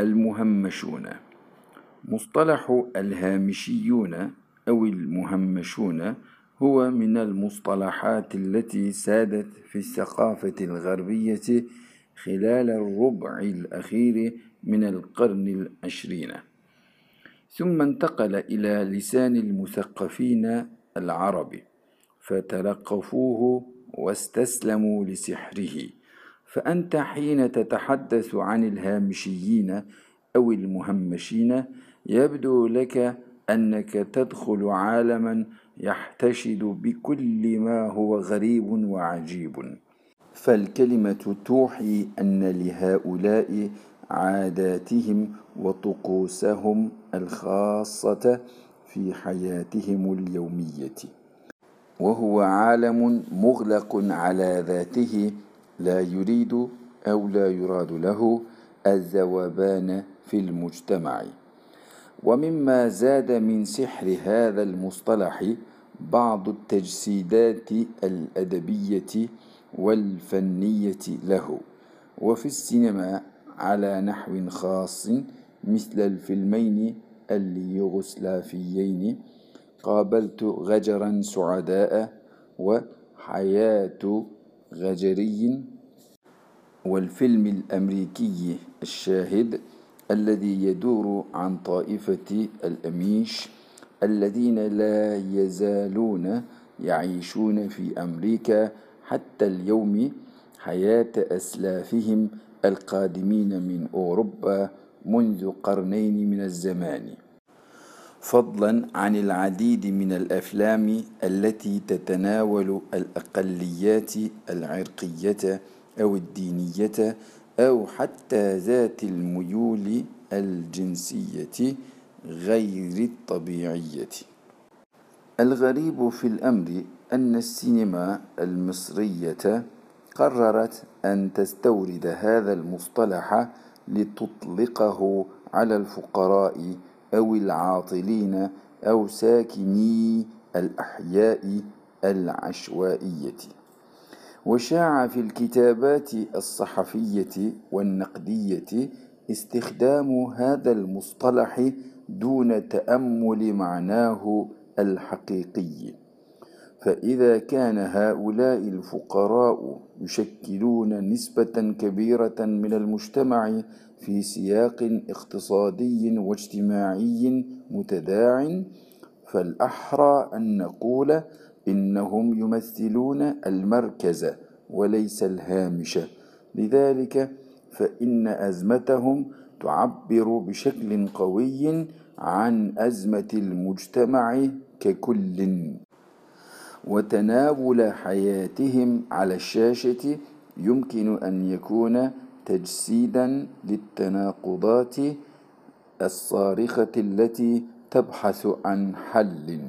المهمشون. مصطلح الهامشيون أو المهمشون هو من المصطلحات التي سادت في الثقافة الغربية خلال الربع الأخير من القرن العشرين. ثم انتقل إلى لسان المثقفين العرب فتلقفوه واستسلموا لسحره. فأنت حين تتحدث عن الهامشيين أو المهمشين يبدو لك أنك تدخل عالما يحتشد بكل ما هو غريب وعجيب. فالكلمة توحي أن لهؤلاء عاداتهم وطقوسهم الخاصة في حياتهم اليومية. وهو عالم مغلق على ذاته لا يريد أو لا يراد له الذوبان في المجتمع. ومما زاد من سحر هذا المصطلح بعض التجسيدات الأدبية والفنية له. وفي السينما على نحو خاص مثل الفيلمين اليوغوسلافيين قابلت غجرا سعداء وحياة غجري والفيلم الأمريكي الشاهد الذي يدور عن طائفة الأميش الذين لا يزالون يعيشون في أمريكا حتى اليوم حياة أسلافهم القادمين من أوروبا منذ قرنين من الزمان. فضلا عن العديد من الأفلام التي تتناول الأقليات العرقية أو الدينية أو حتى ذات الميول الجنسية غير الطبيعية. الغريب في الأمر أن السينما المصرية قررت أن تستورد هذا المصطلح لتطلقه على الفقراء أو العاطلين أو ساكني الأحياء العشوائية. وشاع في الكتابات الصحفية والنقدية استخدام هذا المصطلح دون تأمل معناه الحقيقي. فإذا كان هؤلاء الفقراء يشكلون نسبة كبيرة من المجتمع في سياق اقتصادي واجتماعي متداع فالأحرى أن نقول إنهم يمثلون المركز وليس الهامش. لذلك فإن أزمتهم تعبر بشكل قوي عن أزمة المجتمع ككل. وتناول حياتهم على الشاشة يمكن أن يكون تجسيدا للتناقضات الصارخة التي تبحث عن حل.